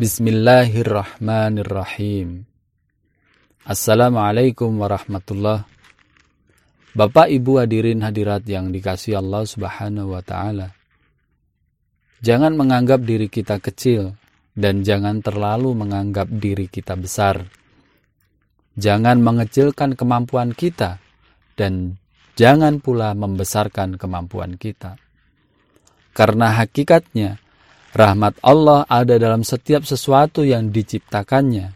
Bismillahirrahmanirrahim. Assalamualaikum warahmatullah. Bapak Ibu hadirin hadirat yang dikasih Allah Subhanahu wa taala. Jangan menganggap diri kita kecil dan jangan terlalu menganggap diri kita besar. Jangan mengecilkan kemampuan kita dan jangan pula membesarkan kemampuan kita. Karena hakikatnya Rahmat Allah ada dalam setiap sesuatu yang diciptakannya.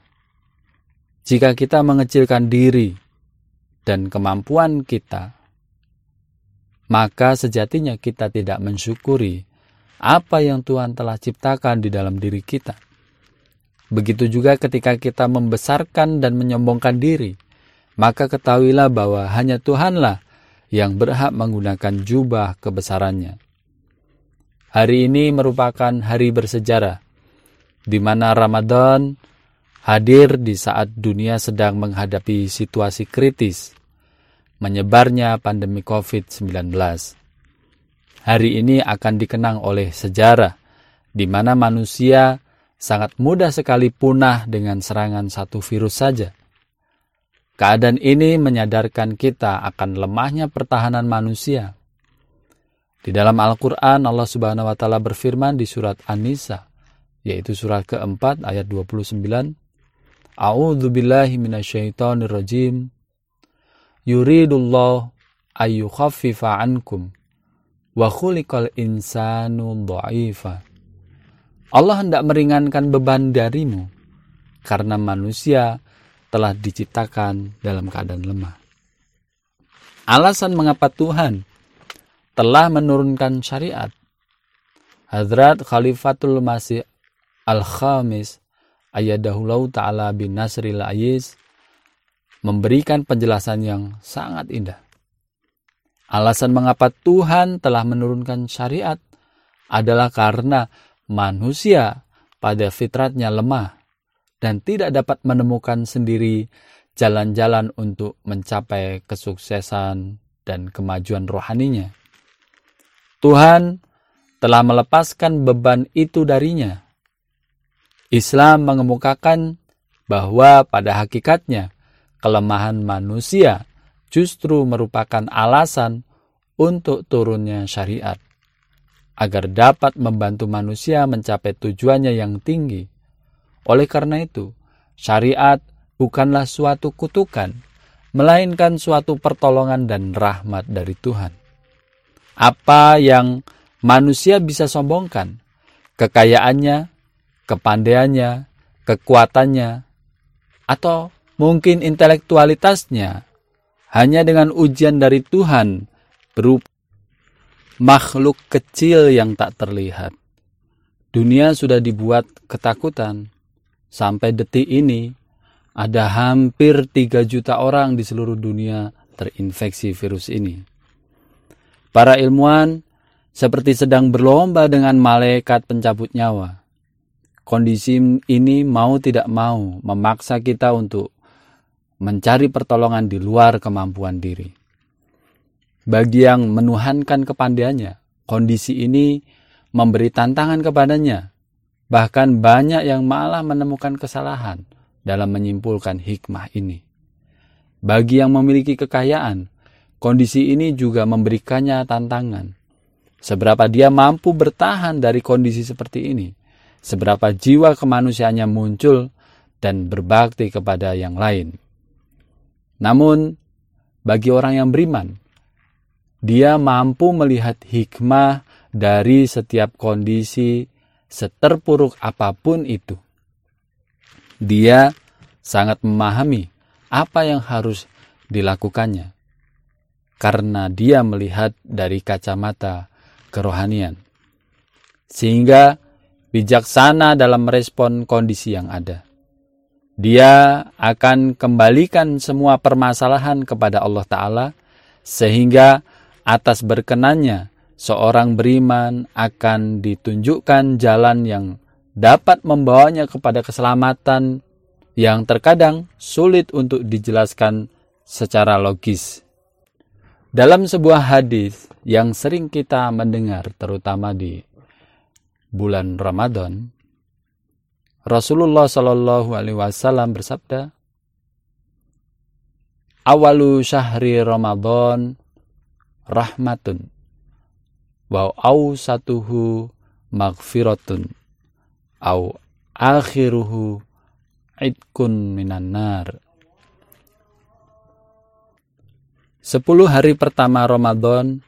Jika kita mengecilkan diri dan kemampuan kita, maka sejatinya kita tidak mensyukuri apa yang Tuhan telah ciptakan di dalam diri kita. Begitu juga ketika kita membesarkan dan menyombongkan diri, maka ketahuilah bahwa hanya Tuhanlah yang berhak menggunakan jubah kebesarannya. Hari ini merupakan hari bersejarah, di mana Ramadan hadir di saat dunia sedang menghadapi situasi kritis, menyebarnya pandemi COVID-19. Hari ini akan dikenang oleh sejarah, di mana manusia sangat mudah sekali punah dengan serangan satu virus saja. Keadaan ini menyadarkan kita akan lemahnya pertahanan manusia di dalam Al-Quran Allah subhanahu wa ta'ala berfirman di surat An-Nisa, yaitu surat keempat ayat 29, A'udhu billahi minasyaitonir rajim, yuridullah ayyukhaffifa ankum, wa khuliqal insanu dha'ifa. Allah hendak meringankan beban darimu, karena manusia telah diciptakan dalam keadaan lemah. Alasan mengapa Tuhan telah menurunkan syariat. Hadrat Khalifatul Masih Al-Khamis Ayadahullah Ta'ala bin Nasril Ayiz memberikan penjelasan yang sangat indah. Alasan mengapa Tuhan telah menurunkan syariat adalah karena manusia pada fitratnya lemah dan tidak dapat menemukan sendiri jalan-jalan untuk mencapai kesuksesan dan kemajuan rohaninya. Tuhan telah melepaskan beban itu darinya. Islam mengemukakan bahwa pada hakikatnya kelemahan manusia justru merupakan alasan untuk turunnya syariat, agar dapat membantu manusia mencapai tujuannya yang tinggi. Oleh karena itu, syariat bukanlah suatu kutukan, melainkan suatu pertolongan dan rahmat dari Tuhan apa yang manusia bisa sombongkan, kekayaannya, kepandaiannya, kekuatannya, atau mungkin intelektualitasnya, hanya dengan ujian dari Tuhan berupa makhluk kecil yang tak terlihat. Dunia sudah dibuat ketakutan. Sampai detik ini, ada hampir 3 juta orang di seluruh dunia terinfeksi virus ini. Para ilmuwan seperti sedang berlomba dengan malaikat pencabut nyawa. Kondisi ini mau tidak mau memaksa kita untuk mencari pertolongan di luar kemampuan diri. Bagi yang menuhankan kepandaiannya, kondisi ini memberi tantangan kepadanya. Bahkan banyak yang malah menemukan kesalahan dalam menyimpulkan hikmah ini. Bagi yang memiliki kekayaan, Kondisi ini juga memberikannya tantangan. Seberapa dia mampu bertahan dari kondisi seperti ini, seberapa jiwa kemanusiaannya muncul dan berbakti kepada yang lain. Namun, bagi orang yang beriman, dia mampu melihat hikmah dari setiap kondisi seterpuruk apa pun itu. Dia sangat memahami apa yang harus dilakukannya karena dia melihat dari kacamata kerohanian. Sehingga bijaksana dalam merespon kondisi yang ada. Dia akan kembalikan semua permasalahan kepada Allah Ta'ala, sehingga atas berkenannya seorang beriman akan ditunjukkan jalan yang dapat membawanya kepada keselamatan yang terkadang sulit untuk dijelaskan secara logis. Dalam sebuah hadis yang sering kita mendengar terutama di bulan Ramadan, Rasulullah Shallallahu Alaihi Wasallam bersabda, awalu syahri Ramadan rahmatun wa satuhu maghfiratun au akhiruhu idkun minan nar Sepuluh hari pertama Ramadan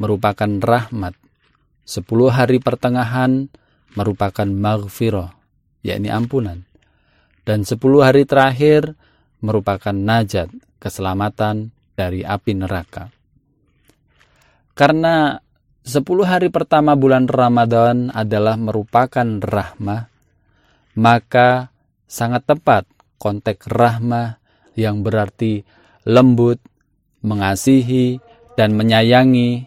merupakan rahmat. Sepuluh hari pertengahan merupakan maghfirah yakni ampunan. Dan sepuluh hari terakhir merupakan najat, keselamatan dari api neraka. Karena sepuluh hari pertama bulan Ramadan adalah merupakan rahmah, maka sangat tepat konteks rahmah yang berarti lembut, mengasihi, dan menyayangi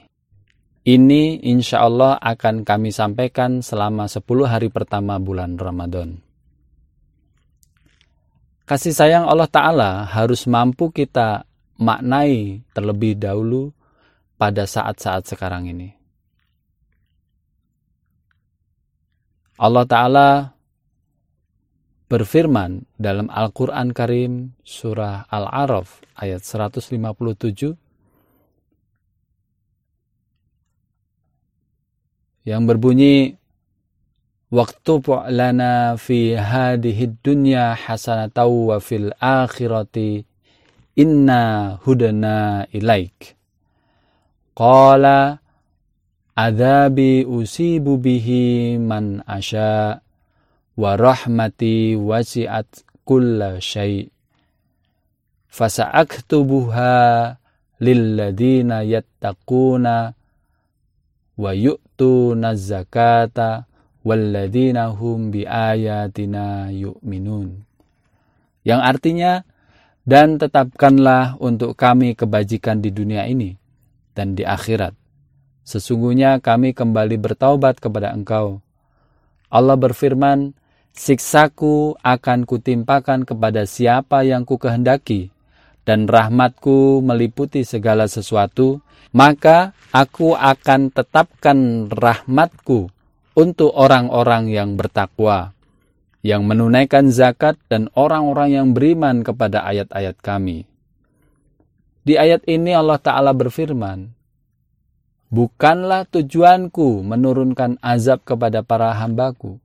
ini insya Allah akan kami sampaikan selama 10 hari pertama bulan Ramadan. Kasih sayang Allah Ta'ala harus mampu kita maknai terlebih dahulu pada saat-saat sekarang ini. Allah Ta'ala berfirman dalam Al-Quran Karim surah Al-Araf ayat 157 yang berbunyi Waktu lana fi hadhihi dunya hasanatau wa fil akhirati inna hudana ilaik. Qala adzabi usibu bihi man asya wa rahmati wasi'at kulla syai' fasa'aktubuha lilladina yattaquna wa yu'tuna zakata walladzina hum biayatina yu'minun. Yang artinya dan tetapkanlah untuk kami kebajikan di dunia ini dan di akhirat. Sesungguhnya kami kembali bertaubat kepada Engkau. Allah berfirman, Siksaku akan kutimpakan kepada siapa yang ku kehendaki, dan rahmatku meliputi segala sesuatu, maka aku akan tetapkan rahmatku untuk orang-orang yang bertakwa, yang menunaikan zakat dan orang-orang yang beriman kepada ayat-ayat kami. Di ayat ini Allah Ta'ala berfirman, Bukanlah tujuanku menurunkan azab kepada para hambaku.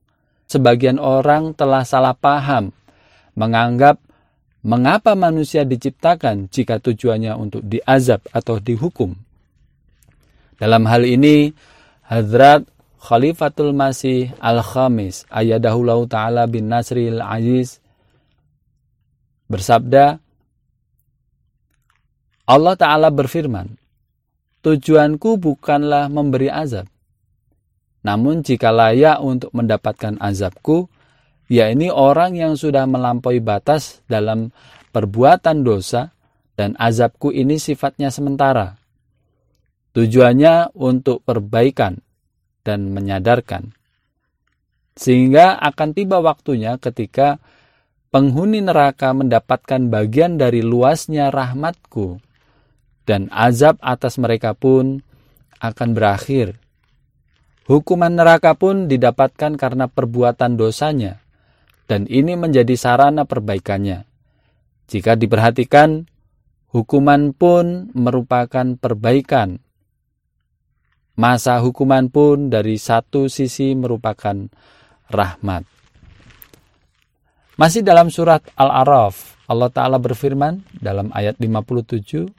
Sebagian orang telah salah paham, menganggap mengapa manusia diciptakan jika tujuannya untuk diazab atau dihukum. Dalam hal ini, Hadrat Khalifatul Masih Al-Khamis ayadahullahu ta'ala bin Nasril Aziz bersabda, Allah Ta'ala berfirman, Tujuanku bukanlah memberi azab. Namun jika layak untuk mendapatkan azabku, yakni orang yang sudah melampaui batas dalam perbuatan dosa, dan azabku ini sifatnya sementara. Tujuannya untuk perbaikan dan menyadarkan. Sehingga akan tiba waktunya ketika penghuni neraka mendapatkan bagian dari luasnya rahmatku dan azab atas mereka pun akan berakhir. Hukuman neraka pun didapatkan karena perbuatan dosanya dan ini menjadi sarana perbaikannya. Jika diperhatikan, hukuman pun merupakan perbaikan Masa hukuman pun dari satu sisi merupakan rahmat. Masih dalam surat Al-Araf, Allah Ta'ala berfirman dalam ayat 57,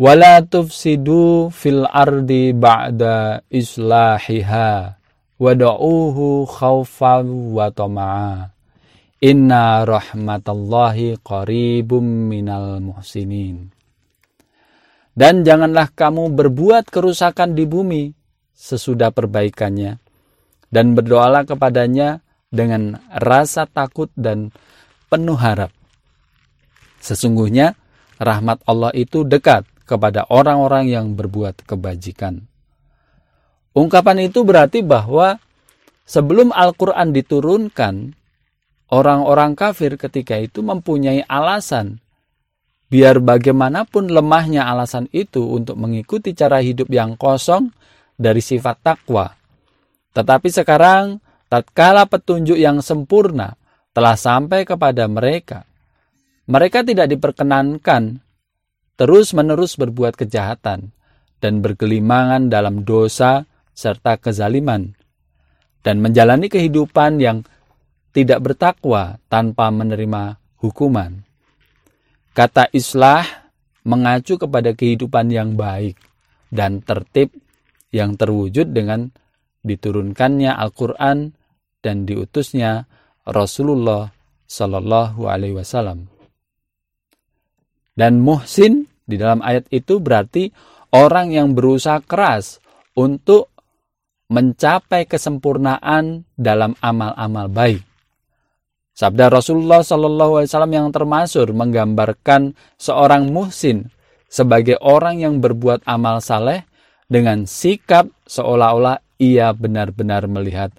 wala tufsidu fil ardi ba'da islahiha wada'uhu khaufan wa tama'a. Inna rahmatallahi qaribum minal muhsinin. Dan janganlah kamu berbuat kerusakan di bumi sesudah perbaikannya dan berdoalah kepadanya dengan rasa takut dan penuh harap. Sesungguhnya rahmat Allah itu dekat kepada orang-orang yang berbuat kebajikan. Ungkapan itu berarti bahwa sebelum Al-Quran diturunkan, orang-orang kafir ketika itu mempunyai alasan Biar bagaimanapun lemahnya alasan itu untuk mengikuti cara hidup yang kosong dari sifat takwa. Tetapi sekarang tatkala petunjuk yang sempurna telah sampai kepada mereka, mereka tidak diperkenankan terus-menerus berbuat kejahatan dan bergelimangan dalam dosa serta kezaliman, dan menjalani kehidupan yang tidak bertakwa tanpa menerima hukuman. Kata islah mengacu kepada kehidupan yang baik dan tertib yang terwujud dengan diturunkannya Al-Quran dan diutusnya Rasulullah Sallallahu Alaihi Wasallam. Dan muhsin di dalam ayat itu berarti orang yang berusaha keras untuk mencapai kesempurnaan dalam amal-amal baik. Sabda Rasulullah Sallallahu Alaihi Wasallam yang termasuk menggambarkan seorang muhsin sebagai orang yang berbuat amal saleh dengan sikap seolah-olah ia benar-benar melihat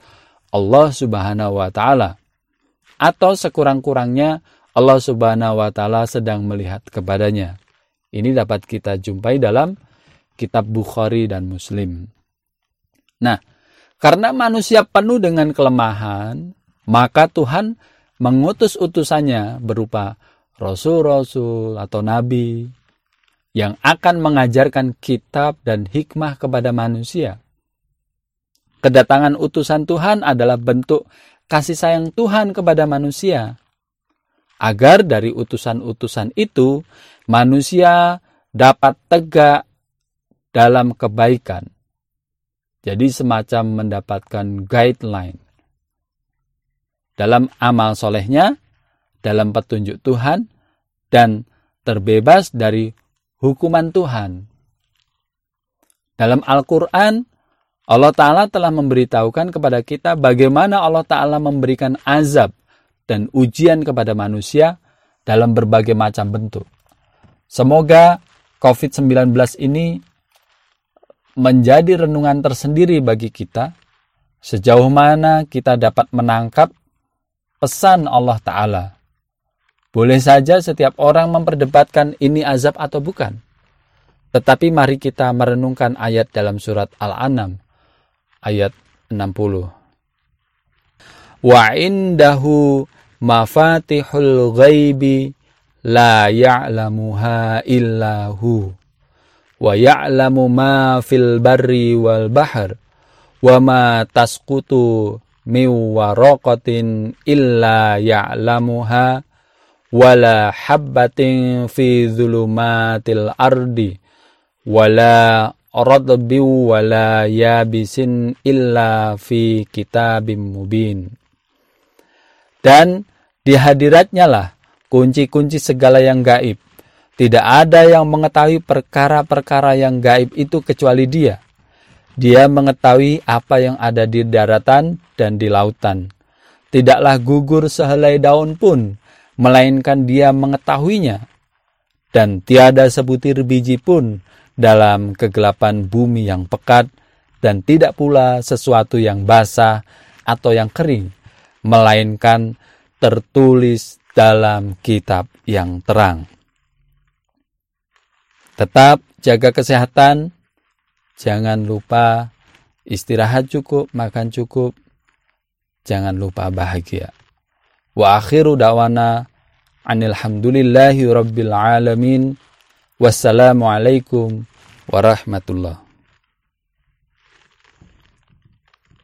Allah Subhanahu wa taala atau sekurang-kurangnya Allah Subhanahu wa taala sedang melihat kepadanya. Ini dapat kita jumpai dalam kitab Bukhari dan Muslim. Nah, karena manusia penuh dengan kelemahan, maka Tuhan mengutus utusannya berupa rasul-rasul atau nabi yang akan mengajarkan kitab dan hikmah kepada manusia. Kedatangan utusan Tuhan adalah bentuk kasih sayang Tuhan kepada manusia. Agar dari utusan-utusan itu, manusia dapat tegak dalam kebaikan. Jadi semacam mendapatkan guideline dalam amal solehnya, dalam petunjuk Tuhan, dan terbebas dari hukuman Tuhan. Dalam Al-Quran, Allah Ta'ala telah memberitahukan kepada kita bagaimana Allah Ta'ala memberikan azab dan ujian kepada manusia dalam berbagai macam bentuk. Semoga COVID-19 ini menjadi renungan tersendiri bagi kita, sejauh mana kita dapat menangkap pesan Allah Ta'ala. Boleh saja setiap orang memperdebatkan ini azab atau bukan. Tetapi mari kita merenungkan ayat dalam surat Al-An'am ayat 60. Wa indahu mafatihul ghaibi la ya'lamuha illa hu wa ya'lamu ma fil barri wal bahr wa ma tasqutu miwaraqatin illa ya'lamuha wala habbatin fi dhulumatil ardi wala radbi wala yabisin illa fi kitabim mubin dan di hadiratnya lah kunci-kunci segala yang gaib tidak ada yang mengetahui perkara-perkara yang gaib itu kecuali dia dia mengetahui apa yang ada di daratan dan di lautan. Tidaklah gugur sehelai daun pun, melainkan dia mengetahuinya. Dan tiada sebutir biji pun dalam kegelapan bumi yang pekat, dan tidak pula sesuatu yang basah atau yang kering, melainkan tertulis dalam kitab yang terang. Tetap jaga kesehatan, Jangan lupa istirahat cukup, makan cukup. Jangan lupa bahagia. Wa akhiru da'wana anilhamdulillahi rabbil alamin. Wassalamualaikum warahmatullahi